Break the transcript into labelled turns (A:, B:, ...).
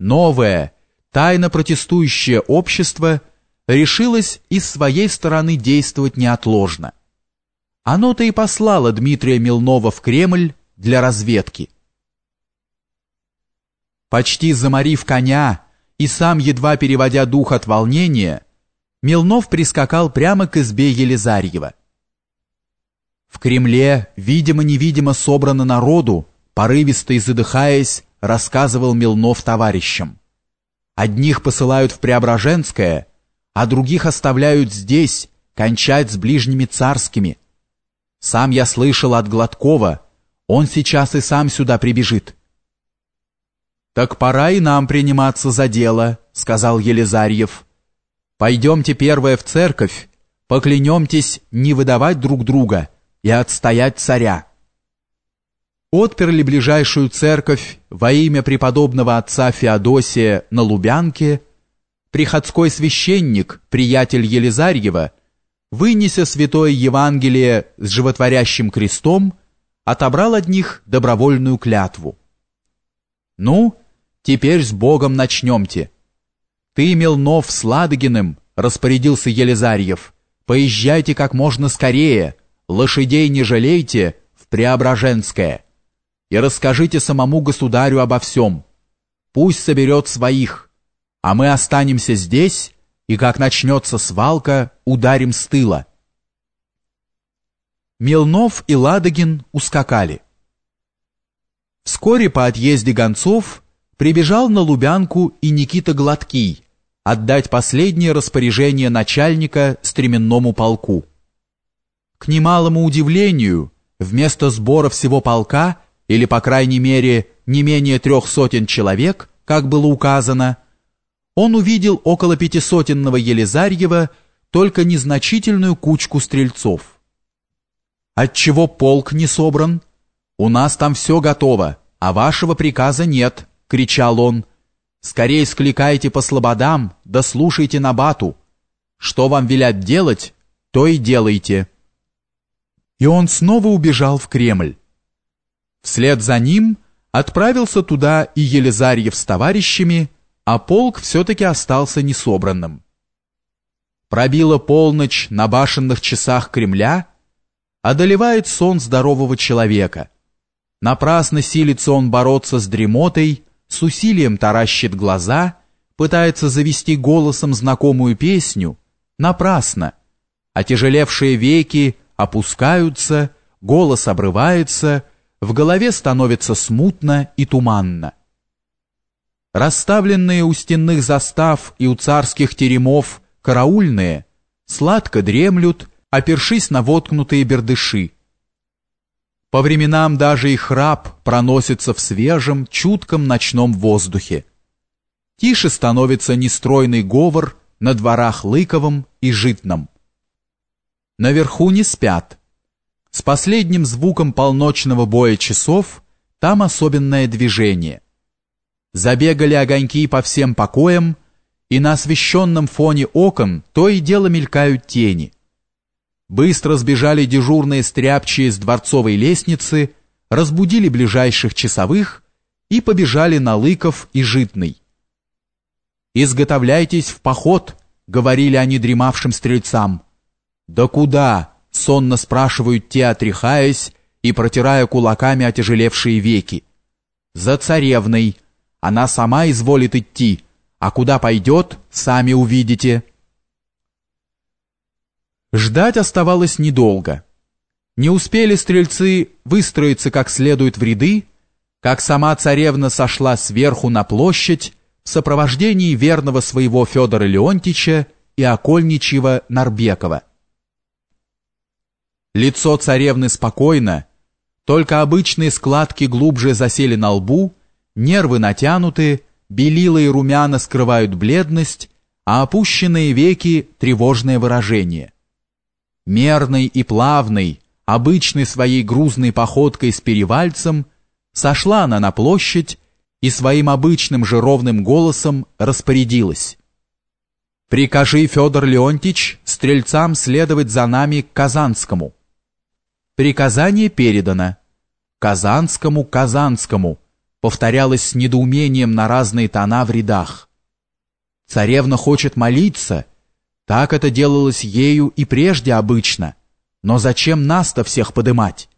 A: новое, тайно протестующее общество решилось и с своей стороны действовать неотложно. Оно-то и послало Дмитрия Милнова в Кремль для разведки. Почти заморив коня и сам едва переводя дух от волнения, Милнов прискакал прямо к избе Елизарьева. В Кремле, видимо-невидимо собрано народу, порывисто и задыхаясь, рассказывал Милнов товарищам. Одних посылают в Преображенское, а других оставляют здесь, кончать с ближними царскими. Сам я слышал от Гладкова, он сейчас и сам сюда прибежит. «Так пора и нам приниматься за дело», — сказал Елизарьев. «Пойдемте первое в церковь, поклянемтесь не выдавать друг друга и отстоять царя». Отперли ближайшую церковь во имя преподобного отца Феодосия на Лубянке, приходской священник, приятель Елизарьева, вынеся святое Евангелие с животворящим крестом, отобрал от них добровольную клятву. «Ну, теперь с Богом начнемте. Ты, Милнов, с Ладогиным, — распорядился Елизарьев, — поезжайте как можно скорее, лошадей не жалейте в Преображенское» и расскажите самому государю обо всем. Пусть соберет своих, а мы останемся здесь и, как начнется свалка, ударим с тыла. Милнов и Ладогин ускакали. Вскоре по отъезде гонцов прибежал на Лубянку и Никита Гладкий отдать последнее распоряжение начальника стременному полку. К немалому удивлению, вместо сбора всего полка – или, по крайней мере, не менее трех сотен человек, как было указано, он увидел около пятисотенного Елизарьева только незначительную кучку стрельцов. «Отчего полк не собран? У нас там все готово, а вашего приказа нет», — кричал он. «Скорей скликайте по слободам, да слушайте на бату. Что вам велят делать, то и делайте». И он снова убежал в Кремль. Вслед за ним отправился туда и Елизарьев с товарищами, а полк все-таки остался несобранным. Пробила полночь на башенных часах Кремля, одолевает сон здорового человека. Напрасно силится он бороться с дремотой, с усилием таращит глаза, пытается завести голосом знакомую песню. Напрасно. Отяжелевшие веки опускаются, голос обрывается — в голове становится смутно и туманно. Расставленные у стенных застав и у царских теремов караульные сладко дремлют, опершись на воткнутые бердыши. По временам даже и храп проносится в свежем, чутком ночном воздухе. Тише становится нестройный говор на дворах Лыковом и Житном. Наверху не спят. С последним звуком полночного боя часов там особенное движение. Забегали огоньки по всем покоям, и на освещенном фоне окон то и дело мелькают тени. Быстро сбежали дежурные стряпчие с дворцовой лестницы, разбудили ближайших часовых и побежали на Лыков и Житный. «Изготовляйтесь в поход», — говорили они дремавшим стрельцам. «Да куда?» Сонно спрашивают те, отряхаясь и протирая кулаками отяжелевшие веки. «За царевной. Она сама изволит идти, а куда пойдет, сами увидите». Ждать оставалось недолго. Не успели стрельцы выстроиться как следует в ряды, как сама царевна сошла сверху на площадь в сопровождении верного своего Федора Леонтича и окольничьего Нарбекова. Лицо царевны спокойно, только обычные складки глубже засели на лбу, нервы натянуты, белила и румяна скрывают бледность, а опущенные веки — тревожное выражение. Мерный и плавный, обычной своей грузной походкой с перевальцем, сошла она на площадь и своим обычным же ровным голосом распорядилась. «Прикажи, Федор Леонтич, стрельцам следовать за нами к Казанскому». Приказание передано. Казанскому, Казанскому. повторялось с недоумением на разные тона в рядах. Царевна хочет молиться. Так это делалось ею и прежде обычно. Но зачем нас-то всех подымать?